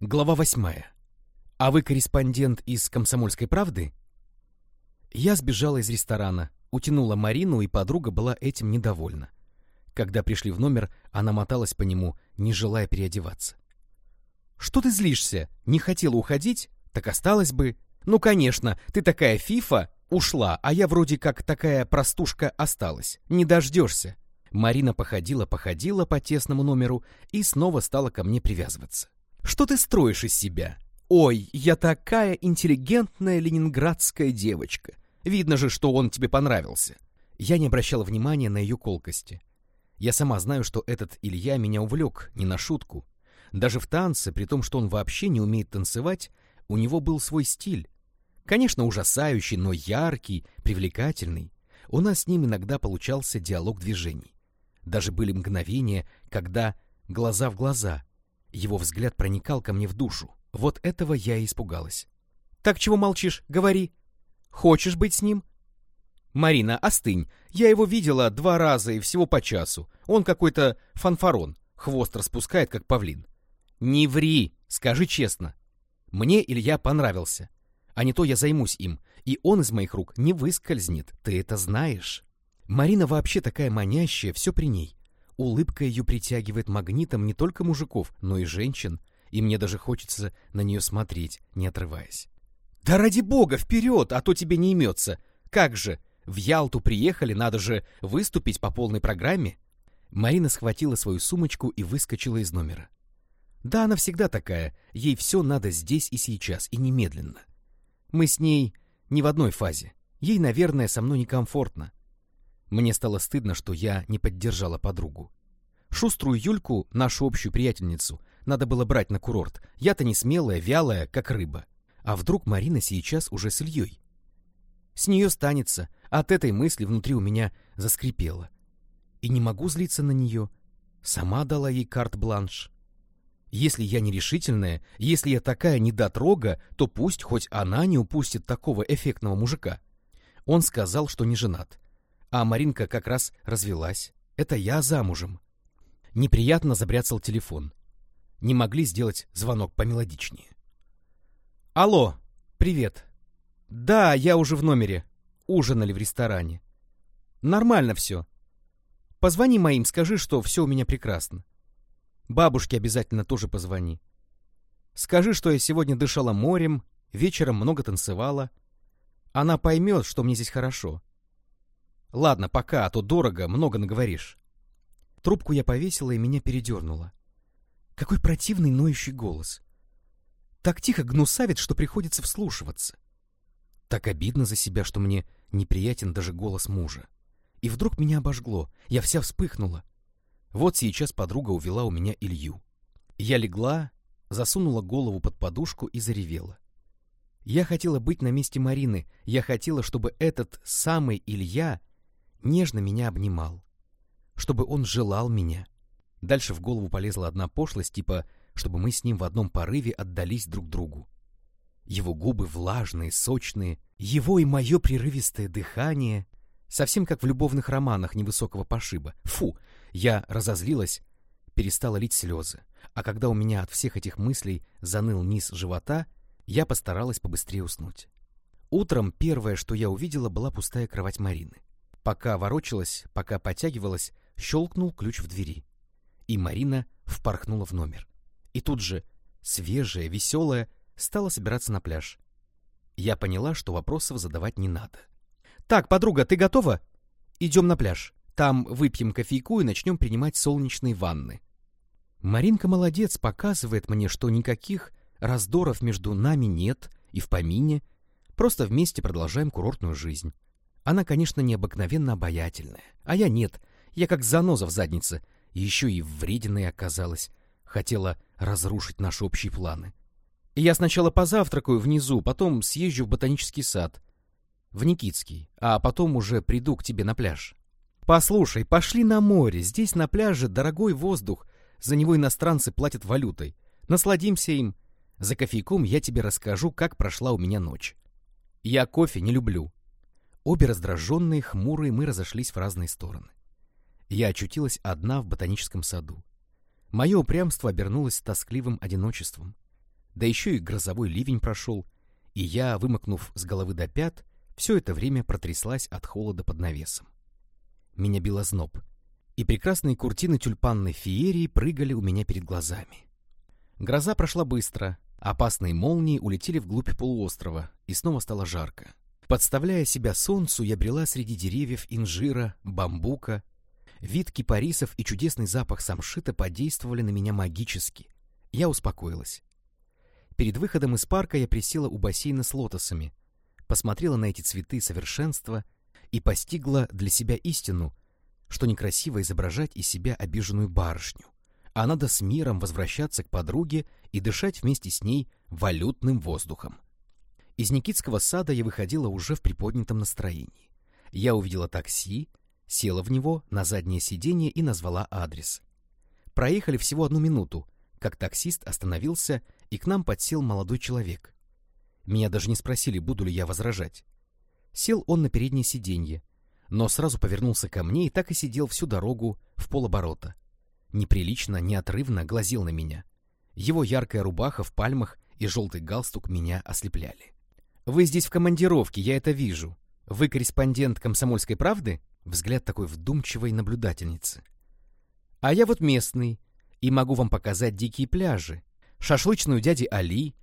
Глава восьмая. А вы корреспондент из «Комсомольской правды»? Я сбежала из ресторана, утянула Марину, и подруга была этим недовольна. Когда пришли в номер, она моталась по нему, не желая переодеваться. «Что ты злишься? Не хотела уходить? Так осталось бы. Ну, конечно, ты такая фифа, ушла, а я вроде как такая простушка осталась. Не дождешься». Марина походила-походила по тесному номеру и снова стала ко мне привязываться. Что ты строишь из себя? Ой, я такая интеллигентная ленинградская девочка. Видно же, что он тебе понравился. Я не обращала внимания на ее колкости. Я сама знаю, что этот Илья меня увлек, не на шутку. Даже в танце, при том, что он вообще не умеет танцевать, у него был свой стиль. Конечно, ужасающий, но яркий, привлекательный. У нас с ним иногда получался диалог движений. Даже были мгновения, когда глаза в глаза, его взгляд проникал ко мне в душу. Вот этого я и испугалась. «Так чего молчишь? Говори. Хочешь быть с ним?» «Марина, остынь. Я его видела два раза и всего по часу. Он какой-то фанфарон. Хвост распускает, как павлин». «Не ври. Скажи честно. Мне Илья понравился. А не то я займусь им, и он из моих рук не выскользнет. Ты это знаешь». Марина вообще такая манящая, все при ней. Улыбка ее притягивает магнитом не только мужиков, но и женщин, и мне даже хочется на нее смотреть, не отрываясь. «Да ради бога, вперед, а то тебе не имется! Как же, в Ялту приехали, надо же выступить по полной программе!» Марина схватила свою сумочку и выскочила из номера. Да, она всегда такая, ей все надо здесь и сейчас, и немедленно. Мы с ней не в одной фазе. Ей, наверное, со мной некомфортно. Мне стало стыдно, что я не поддержала подругу. Шуструю Юльку, нашу общую приятельницу, надо было брать на курорт. Я-то не смелая, вялая, как рыба. А вдруг Марина сейчас уже с Ильей? С нее станется. От этой мысли внутри у меня заскрипело. И не могу злиться на нее. Сама дала ей карт-бланш. Если я нерешительная, если я такая недотрога, то пусть хоть она не упустит такого эффектного мужика. Он сказал, что не женат. А Маринка как раз развелась. Это я замужем. Неприятно забряцал телефон. Не могли сделать звонок помелодичнее. «Алло, привет. Да, я уже в номере. Ужинали в ресторане. Нормально все. Позвони моим, скажи, что все у меня прекрасно. Бабушке обязательно тоже позвони. Скажи, что я сегодня дышала морем, вечером много танцевала. Она поймет, что мне здесь хорошо. Ладно, пока, а то дорого, много наговоришь. Трубку я повесила и меня передернуло. Какой противный ноющий голос. Так тихо гнусавит, что приходится вслушиваться. Так обидно за себя, что мне неприятен даже голос мужа. И вдруг меня обожгло, я вся вспыхнула. Вот сейчас подруга увела у меня Илью. Я легла, засунула голову под подушку и заревела. Я хотела быть на месте Марины, я хотела, чтобы этот самый Илья нежно меня обнимал, чтобы он желал меня. Дальше в голову полезла одна пошлость, типа, чтобы мы с ним в одном порыве отдались друг другу. Его губы влажные, сочные, его и мое прерывистое дыхание, совсем как в любовных романах невысокого пошиба. Фу, я разозлилась, перестала лить слезы, а когда у меня от всех этих мыслей заныл низ живота, я постаралась побыстрее уснуть. Утром первое, что я увидела, была пустая кровать Марины. Пока ворочалась, пока потягивалась, щелкнул ключ в двери. И Марина впорхнула в номер. И тут же, свежая, веселая, стала собираться на пляж. Я поняла, что вопросов задавать не надо. «Так, подруга, ты готова? Идем на пляж. Там выпьем кофейку и начнем принимать солнечные ванны». Маринка молодец, показывает мне, что никаких раздоров между нами нет и в помине, просто вместе продолжаем курортную жизнь. Она, конечно, необыкновенно обаятельная. А я нет. Я как заноза в заднице. Еще и врединой оказалась. Хотела разрушить наши общие планы. И я сначала позавтракаю внизу, потом съезжу в ботанический сад. В Никитский. А потом уже приду к тебе на пляж. Послушай, пошли на море. Здесь на пляже дорогой воздух. За него иностранцы платят валютой. Насладимся им. За кофейком я тебе расскажу, как прошла у меня ночь. Я кофе не люблю. Обе раздраженные, хмурые, мы разошлись в разные стороны. Я очутилась одна в ботаническом саду. Мое упрямство обернулось тоскливым одиночеством. да еще и грозовой ливень прошел, и я, вымокнув с головы до пят, все это время протряслась от холода под навесом. Меня било зноб, и прекрасные куртины тюльпанной феерии прыгали у меня перед глазами. Гроза прошла быстро, опасные молнии улетели вглубь полуострова, и снова стало жарко. Подставляя себя солнцу, я брела среди деревьев инжира, бамбука. Вид кипарисов и чудесный запах самшита подействовали на меня магически. Я успокоилась. Перед выходом из парка я присела у бассейна с лотосами, посмотрела на эти цветы совершенства и постигла для себя истину, что некрасиво изображать из себя обиженную барышню, а надо с миром возвращаться к подруге и дышать вместе с ней валютным воздухом. Из Никитского сада я выходила уже в приподнятом настроении. Я увидела такси, села в него на заднее сиденье и назвала адрес. Проехали всего одну минуту, как таксист остановился, и к нам подсел молодой человек. Меня даже не спросили, буду ли я возражать. Сел он на переднее сиденье, но сразу повернулся ко мне и так и сидел всю дорогу в полоборота. Неприлично, неотрывно глазел на меня. Его яркая рубаха в пальмах и желтый галстук меня ослепляли. Вы здесь в командировке, я это вижу. Вы корреспондент «Комсомольской правды»?» Взгляд такой вдумчивой наблюдательницы. «А я вот местный, и могу вам показать дикие пляжи, шашлычную дяди Али,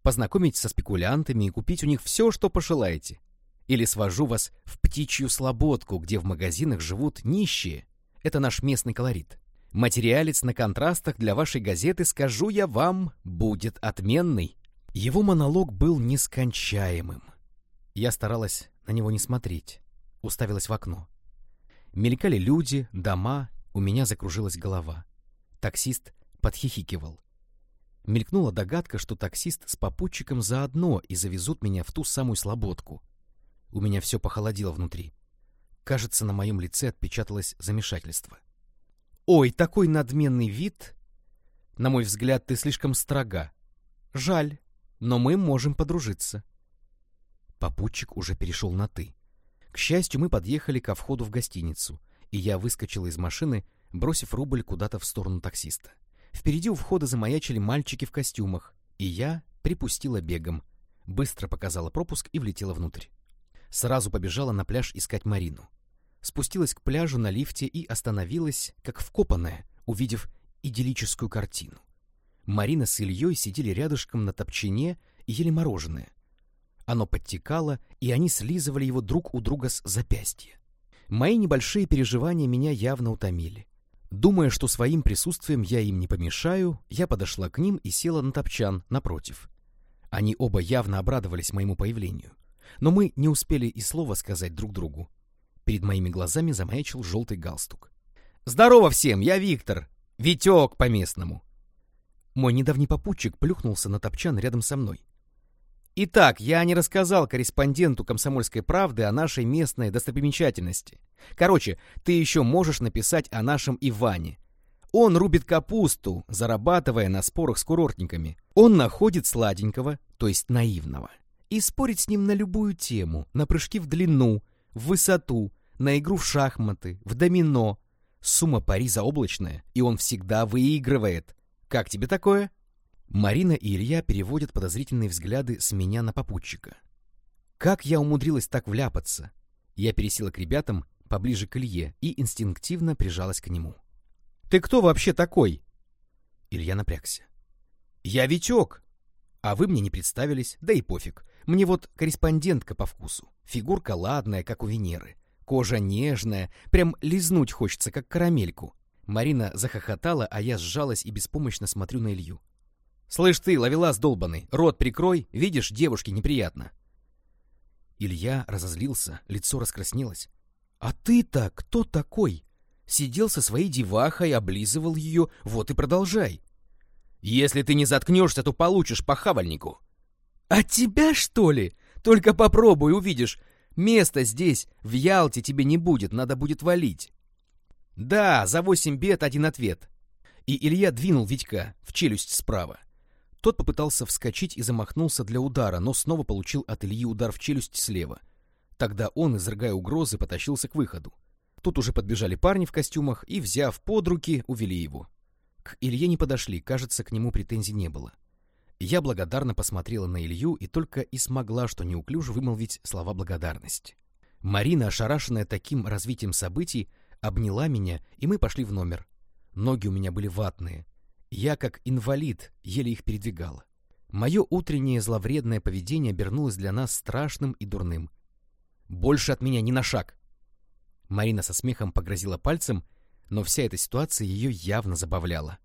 познакомить со спекулянтами и купить у них все, что пожелаете. Или свожу вас в птичью слободку, где в магазинах живут нищие. Это наш местный колорит. Материалец на контрастах для вашей газеты, скажу я вам, будет отменный». Его монолог был нескончаемым. Я старалась на него не смотреть, уставилась в окно. Мелькали люди, дома, у меня закружилась голова. Таксист подхихикивал. Мелькнула догадка, что таксист с попутчиком заодно и завезут меня в ту самую слободку. У меня все похолодело внутри. Кажется, на моем лице отпечаталось замешательство. «Ой, такой надменный вид! На мой взгляд, ты слишком строга. Жаль, но мы можем подружиться. Попутчик уже перешел на «ты». К счастью, мы подъехали ко входу в гостиницу, и я выскочила из машины, бросив рубль куда-то в сторону таксиста. Впереди у входа замаячили мальчики в костюмах, и я припустила бегом, быстро показала пропуск и влетела внутрь. Сразу побежала на пляж искать Марину. Спустилась к пляжу на лифте и остановилась, как вкопанная, увидев идиллическую картину. Марина с Ильей сидели рядышком на топчине и ели мороженое. Оно подтекало, и они слизывали его друг у друга с запястья. Мои небольшие переживания меня явно утомили. Думая, что своим присутствием я им не помешаю, я подошла к ним и села на топчан напротив. Они оба явно обрадовались моему появлению. Но мы не успели и слова сказать друг другу. Перед моими глазами замаячил желтый галстук. «Здорово всем, я Виктор! Витек по-местному!» Мой недавний попутчик плюхнулся на топчан рядом со мной. Итак, я не рассказал корреспонденту «Комсомольской правды» о нашей местной достопримечательности. Короче, ты еще можешь написать о нашем Иване. Он рубит капусту, зарабатывая на спорах с курортниками. Он находит сладенького, то есть наивного. И спорит с ним на любую тему, на прыжки в длину, в высоту, на игру в шахматы, в домино. Сумма пари заоблачная, и он всегда выигрывает. Как тебе такое?» Марина и Илья переводят подозрительные взгляды с меня на попутчика. Как я умудрилась так вляпаться? Я пересела к ребятам поближе к Илье и инстинктивно прижалась к нему. «Ты кто вообще такой?» Илья напрягся. «Я Витек!» «А вы мне не представились, да и пофиг. Мне вот корреспондентка по вкусу. Фигурка ладная, как у Венеры. Кожа нежная, прям лизнуть хочется, как карамельку. Марина захохотала, а я сжалась и беспомощно смотрю на Илью. «Слышь ты, ловелас долбанный, рот прикрой, видишь, девушке неприятно». Илья разозлился, лицо раскраснелось. «А ты-то кто такой? Сидел со своей девахой, облизывал ее, вот и продолжай. Если ты не заткнешься, то получишь по хавальнику». «А тебя, что ли? Только попробуй, увидишь. Места здесь, в Ялте, тебе не будет, надо будет валить». «Да, за восемь бед один ответ». И Илья двинул Витька в челюсть справа. Тот попытался вскочить и замахнулся для удара, но снова получил от Ильи удар в челюсть слева. Тогда он, изрыгая угрозы, потащился к выходу. Тут уже подбежали парни в костюмах и, взяв под руки, увели его. К Илье не подошли, кажется, к нему претензий не было. Я благодарно посмотрела на Илью и только и смогла, что неуклюже вымолвить слова благодарности. Марина, ошарашенная таким развитием событий, обняла меня, и мы пошли в номер. Ноги у меня были ватные. Я, как инвалид, еле их передвигала. Мое утреннее зловредное поведение обернулось для нас страшным и дурным. «Больше от меня ни на шаг!» Марина со смехом погрозила пальцем, но вся эта ситуация ее явно забавляла.